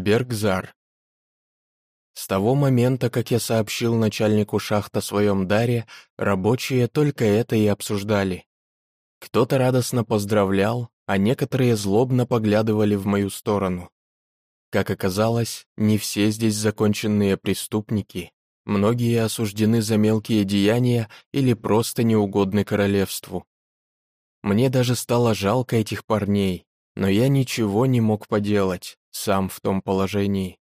Бергзар. С того момента, как я сообщил начальнику шахт о своем даре, рабочие только это и обсуждали. Кто-то радостно поздравлял, а некоторые злобно поглядывали в мою сторону. Как оказалось, не все здесь законченные преступники, многие осуждены за мелкие деяния или просто неугодны королевству. Мне даже стало жалко этих парней, но я ничего не мог поделать, сам в том положении.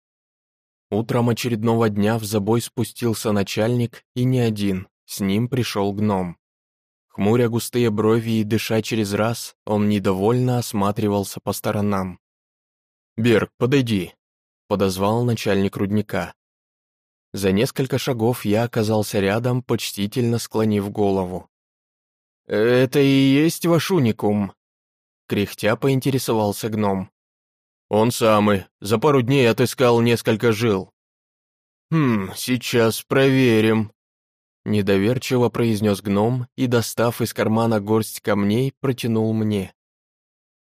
Утром очередного дня в забой спустился начальник, и не один, с ним пришел гном. Хмуря густые брови и дыша через раз, он недовольно осматривался по сторонам. «Берг, подойди», — подозвал начальник рудника. За несколько шагов я оказался рядом, почтительно склонив голову. «Это и есть ваш уникум?» Кряхтя поинтересовался гном. «Он самый. За пару дней отыскал несколько жил». «Хм, сейчас проверим», — недоверчиво произнес гном и, достав из кармана горсть камней, протянул мне.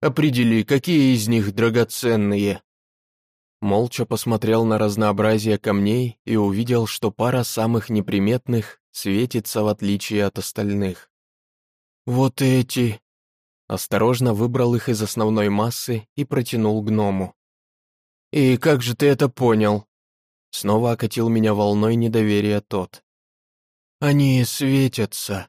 «Определи, какие из них драгоценные». Молча посмотрел на разнообразие камней и увидел, что пара самых неприметных светится в отличие от остальных. «Вот эти!» Осторожно выбрал их из основной массы и протянул гному. «И как же ты это понял?» Снова окатил меня волной недоверия тот. «Они светятся!»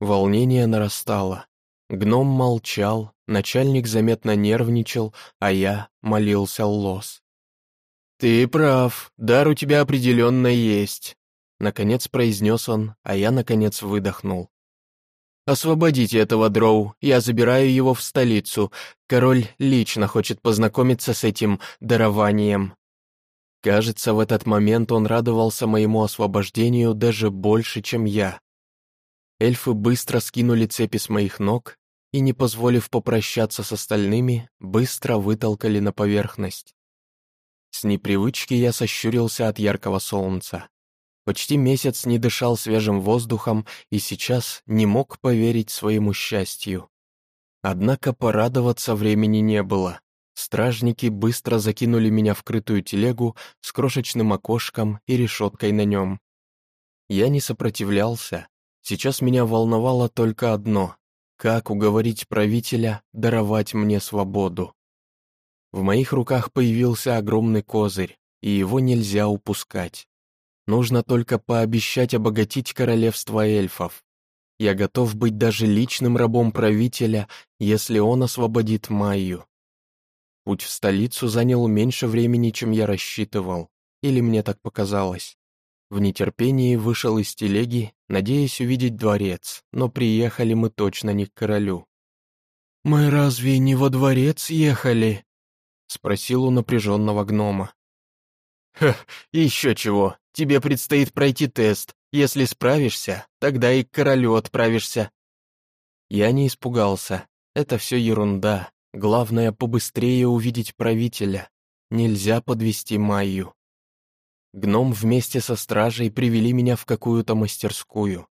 Волнение нарастало. Гном молчал, начальник заметно нервничал, а я молился лос. «Ты прав, дар у тебя определенно есть», — наконец произнес он, а я, наконец, выдохнул. «Освободите этого дроу, я забираю его в столицу. Король лично хочет познакомиться с этим дарованием». Кажется, в этот момент он радовался моему освобождению даже больше, чем я. Эльфы быстро скинули цепи с моих ног и, не позволив попрощаться с остальными, быстро вытолкали на поверхность. С непривычки я сощурился от яркого солнца. Почти месяц не дышал свежим воздухом и сейчас не мог поверить своему счастью. Однако порадоваться времени не было. Стражники быстро закинули меня в крытую телегу с крошечным окошком и решеткой на нем. Я не сопротивлялся. Сейчас меня волновало только одно — как уговорить правителя даровать мне свободу. В моих руках появился огромный козырь, и его нельзя упускать. Нужно только пообещать обогатить королевство эльфов. Я готов быть даже личным рабом правителя, если он освободит Майю. Путь в столицу занял меньше времени, чем я рассчитывал, или мне так показалось. В нетерпении вышел из телеги, надеясь увидеть дворец, но приехали мы точно не к королю. «Мы разве не во дворец ехали?» — спросил у напряженного гнома. «Ха, еще чего, тебе предстоит пройти тест. Если справишься, тогда и к королю отправишься». Я не испугался. Это все ерунда. Главное, побыстрее увидеть правителя. Нельзя подвести Майю. Гном вместе со стражей привели меня в какую-то мастерскую.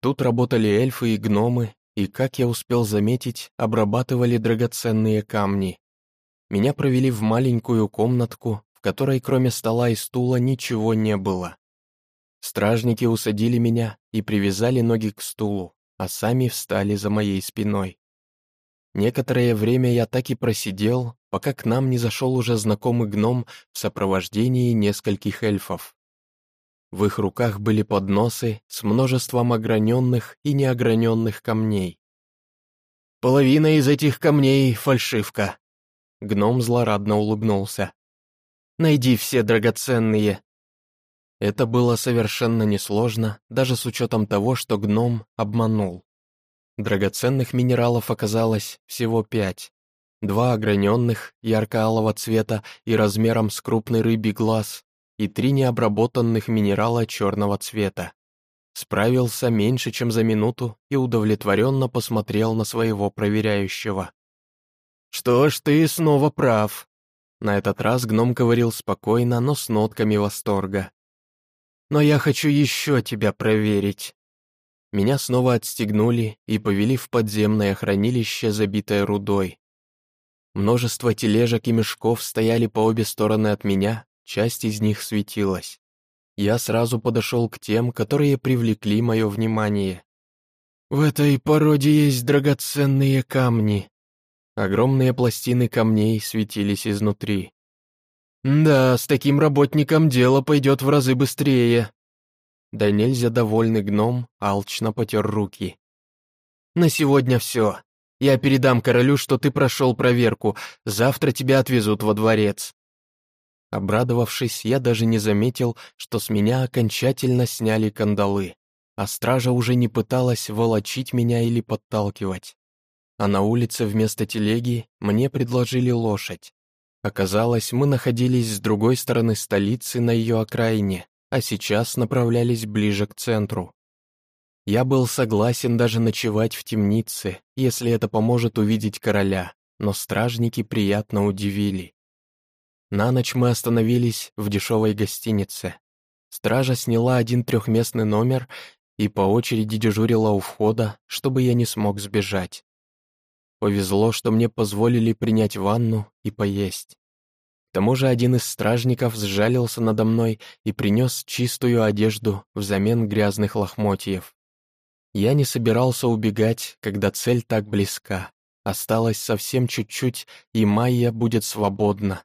Тут работали эльфы и гномы, и, как я успел заметить, обрабатывали драгоценные камни. Меня провели в маленькую комнатку, которой кроме стола и стула ничего не было. Стражники усадили меня и привязали ноги к стулу, а сами встали за моей спиной. Некоторое время я так и просидел, пока к нам не зашел уже знакомый гном в сопровождении нескольких эльфов. В их руках были подносы с множеством ограненных и неограненных камней. «Половина из этих камней — фальшивка», — гном злорадно улыбнулся. Найди все драгоценные». Это было совершенно несложно, даже с учетом того, что гном обманул. Драгоценных минералов оказалось всего пять. Два ограненных, ярко-алого цвета и размером с крупный рыбий глаз, и три необработанных минерала черного цвета. Справился меньше, чем за минуту и удовлетворенно посмотрел на своего проверяющего. «Что ж, ты снова прав», на этот раз гном говорил спокойно, но с нотками восторга. «Но я хочу еще тебя проверить». Меня снова отстегнули и повели в подземное хранилище, забитое рудой. Множество тележек и мешков стояли по обе стороны от меня, часть из них светилась. Я сразу подошел к тем, которые привлекли мое внимание. В этой породе есть драгоценные камни. Огромные пластины камней светились изнутри. Да, с таким работником дело пойдет в разы быстрее. Да нельзя довольный гном алчно потер руки. На сегодня все. Я передам королю, что ты прошел проверку. Завтра тебя отвезут во дворец». Обрадовавшись, я даже не заметил, что с меня окончательно сняли кандалы, а стража уже не пыталась волочить меня или подталкивать. А на улице вместо телеги мне предложили лошадь. Оказалось, мы находились с другой стороны столицы на ее окраине, а сейчас направлялись ближе к центру. Я был согласен даже ночевать в темнице, если это поможет увидеть короля, но стражники приятно удивили. На ночь мы остановились в дешевой гостинице. Стража сняла один трехместный номер и по очереди дежурила у входа, чтобы я не смог сбежать. Повезло, что мне позволили принять ванну и поесть. К тому же один из стражников сжалился надо мной и принес чистую одежду взамен грязных лохмотьев. Я не собирался убегать, когда цель так близка. Осталось совсем чуть-чуть, и Майя будет свободна.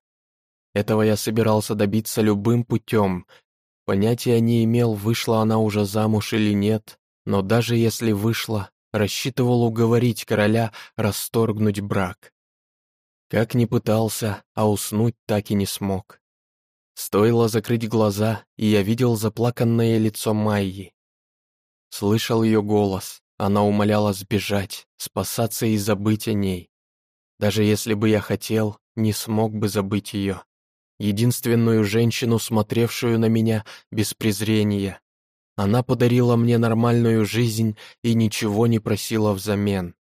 Этого я собирался добиться любым путем. Понятия не имел, вышла она уже замуж или нет, но даже если вышла, рассчитывал уговорить короля расторгнуть брак. Как ни пытался, а уснуть так и не смог. Стоило закрыть глаза, и я видел заплаканное лицо Майи. Слышал ее голос, она умоляла сбежать, спасаться и забыть о ней. Даже если бы я хотел, не смог бы забыть ее. Единственную женщину, смотревшую на меня без презрения. Она подарила мне нормальную жизнь и ничего не просила взамен.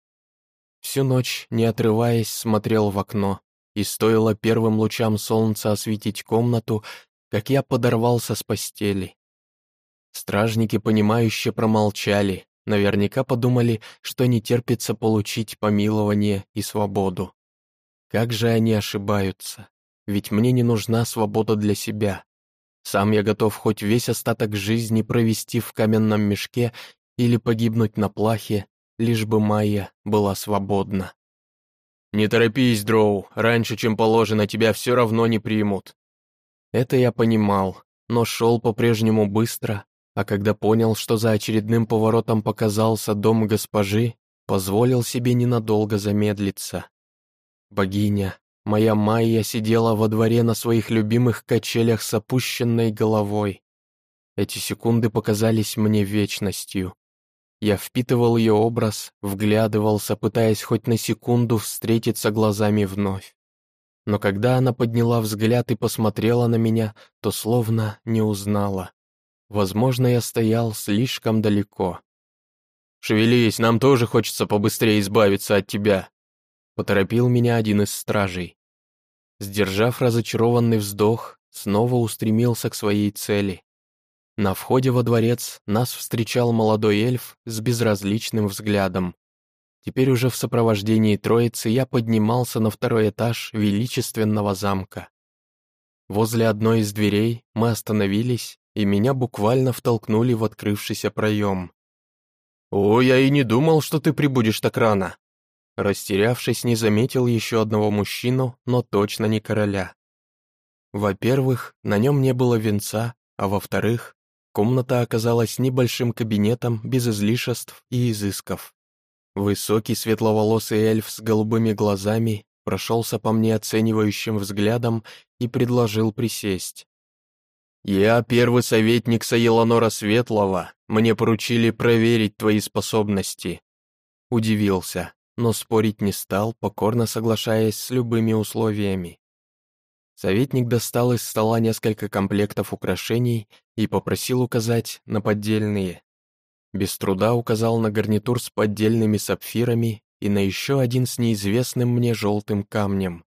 Всю ночь, не отрываясь, смотрел в окно, и стоило первым лучам солнца осветить комнату, как я подорвался с постели. Стражники, понимающе промолчали, наверняка подумали, что не терпится получить помилование и свободу. Как же они ошибаются, ведь мне не нужна свобода для себя. Сам я готов хоть весь остаток жизни провести в каменном мешке или погибнуть на плахе, лишь бы Майя была свободна. «Не торопись, Дроу, раньше, чем положено, тебя все равно не примут». Это я понимал, но шел по-прежнему быстро, а когда понял, что за очередным поворотом показался дом госпожи, позволил себе ненадолго замедлиться. Богиня, моя Майя сидела во дворе на своих любимых качелях с опущенной головой. Эти секунды показались мне вечностью. Я впитывал ее образ, вглядывался, пытаясь хоть на секунду встретиться глазами вновь. Но когда она подняла взгляд и посмотрела на меня, то словно не узнала. Возможно, я стоял слишком далеко. «Шевелись, нам тоже хочется побыстрее избавиться от тебя», — поторопил меня один из стражей. Сдержав разочарованный вздох, снова устремился к своей цели. На входе во дворец нас встречал молодой эльф с безразличным взглядом. Теперь уже в сопровождении троицы я поднимался на второй этаж величественного замка. Возле одной из дверей мы остановились и меня буквально втолкнули в открывшийся проем. «О, я и не думал, что ты прибудешь так рано!» Растерявшись, не заметил еще одного мужчину, но точно не короля. Во-первых, на нем не было венца, а во-вторых, комната оказалась небольшим кабинетом без излишеств и изысков. Высокий светловолосый эльф с голубыми глазами прошелся по мне оценивающим взглядом и предложил присесть. «Я первый советник Саеланора Светлого, мне поручили проверить твои способности». Удивился, но спорить не стал, покорно соглашаясь с любыми условиями. Советник достал из стола несколько комплектов украшений и попросил указать на поддельные. Без труда указал на гарнитур с поддельными сапфирами и на еще один с неизвестным мне желтым камнем.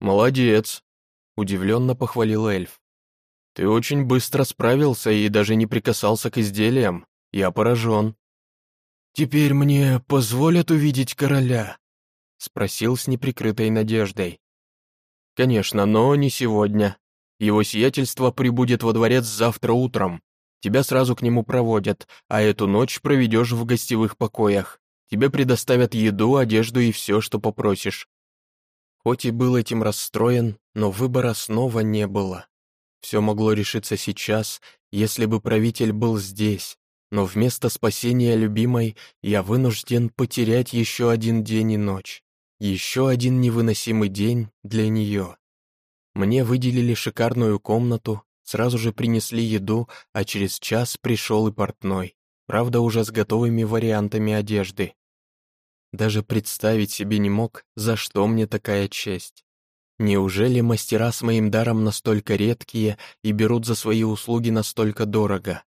«Молодец!» — удивленно похвалил эльф. Ты очень быстро справился и даже не прикасался к изделиям. Я поражен. Теперь мне позволят увидеть короля? спросил с неприкрытой надеждой. «Конечно, но не сегодня. Его сиятельство прибудет во дворец завтра утром. Тебя сразу к нему проводят, а эту ночь проведешь в гостевых покоях. Тебе предоставят еду, одежду и все, что попросишь». Хоть и был этим расстроен, но выбора снова не было. Все могло решиться сейчас, если бы правитель был здесь, но вместо спасения любимой я вынужден потерять еще один день и ночь. Еще один невыносимый день для нее. Мне выделили шикарную комнату, сразу же принесли еду, а через час пришел и портной, правда уже с готовыми вариантами одежды. Даже представить себе не мог, за что мне такая честь. Неужели мастера с моим даром настолько редкие и берут за свои услуги настолько дорого?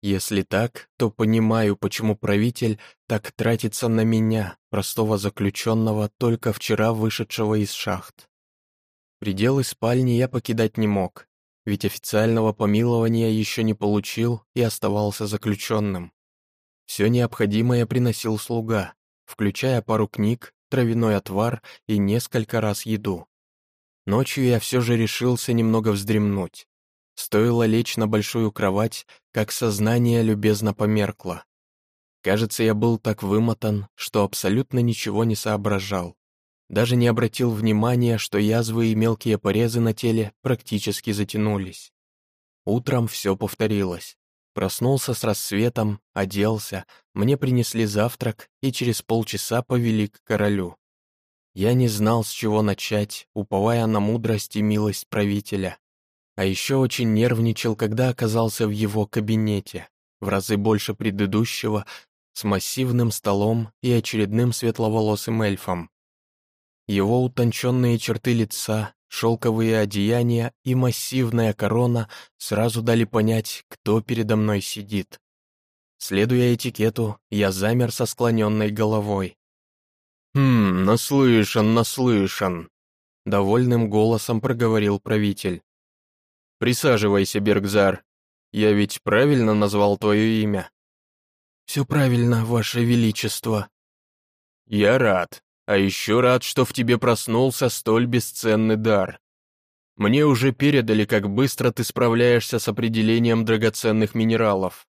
Если так, то понимаю, почему правитель так тратится на меня, простого заключенного, только вчера вышедшего из шахт. Пределы спальни я покидать не мог, ведь официального помилования еще не получил и оставался заключенным. Все необходимое приносил слуга, включая пару книг, травяной отвар и несколько раз еду. Ночью я все же решился немного вздремнуть. Стоило лечь на большую кровать, как сознание любезно померкло. Кажется, я был так вымотан, что абсолютно ничего не соображал. Даже не обратил внимания, что язвы и мелкие порезы на теле практически затянулись. Утром все повторилось. Проснулся с рассветом, оделся, мне принесли завтрак и через полчаса повели к королю. Я не знал, с чего начать, уповая на мудрость и милость правителя. А еще очень нервничал, когда оказался в его кабинете, в разы больше предыдущего, с массивным столом и очередным светловолосым эльфом. Его утонченные черты лица, шелковые одеяния и массивная корона сразу дали понять, кто передо мной сидит. Следуя этикету, я замер со склоненной головой. «Хм, наслышан, наслышан», — довольным голосом проговорил правитель. «Присаживайся, Бергзар. Я ведь правильно назвал твое имя?» «Все правильно, Ваше Величество». «Я рад, а еще рад, что в тебе проснулся столь бесценный дар. Мне уже передали, как быстро ты справляешься с определением драгоценных минералов.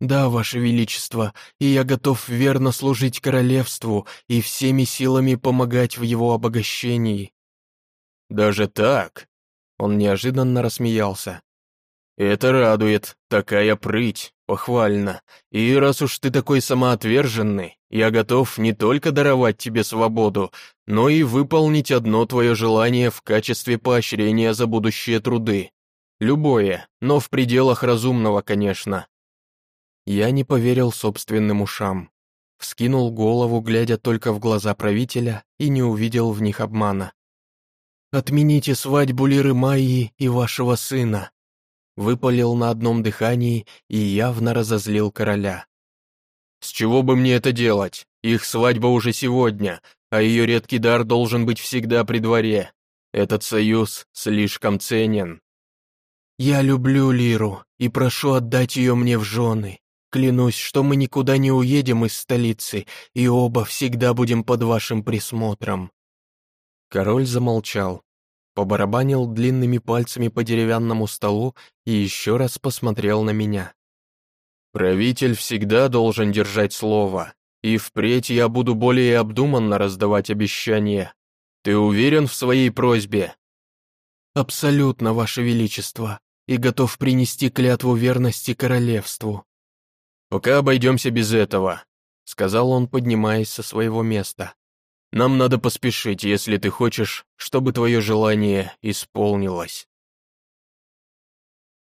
«Да, Ваше Величество, и я готов верно служить королевству и всеми силами помогать в его обогащении». «Даже так?» Он неожиданно рассмеялся. «Это радует, такая прыть, похвально. И раз уж ты такой самоотверженный, я готов не только даровать тебе свободу, но и выполнить одно твое желание в качестве поощрения за будущие труды. Любое, но в пределах разумного, конечно». Я не поверил собственным ушам. Вскинул голову, глядя только в глаза правителя, и не увидел в них обмана. «Отмените свадьбу Лиры Майи и вашего сына!» Выпалил на одном дыхании и явно разозлил короля. «С чего бы мне это делать? Их свадьба уже сегодня, а ее редкий дар должен быть всегда при дворе. Этот союз слишком ценен». «Я люблю Лиру и прошу отдать ее мне в жены. Клянусь, что мы никуда не уедем из столицы, и оба всегда будем под вашим присмотром». Король замолчал, побарабанил длинными пальцами по деревянному столу и еще раз посмотрел на меня. «Правитель всегда должен держать слово, и впредь я буду более обдуманно раздавать обещания. Ты уверен в своей просьбе?» «Абсолютно, Ваше Величество, и готов принести клятву верности королевству». «Пока обойдемся без этого», — сказал он, поднимаясь со своего места. Нам надо поспешить, если ты хочешь, чтобы твое желание исполнилось.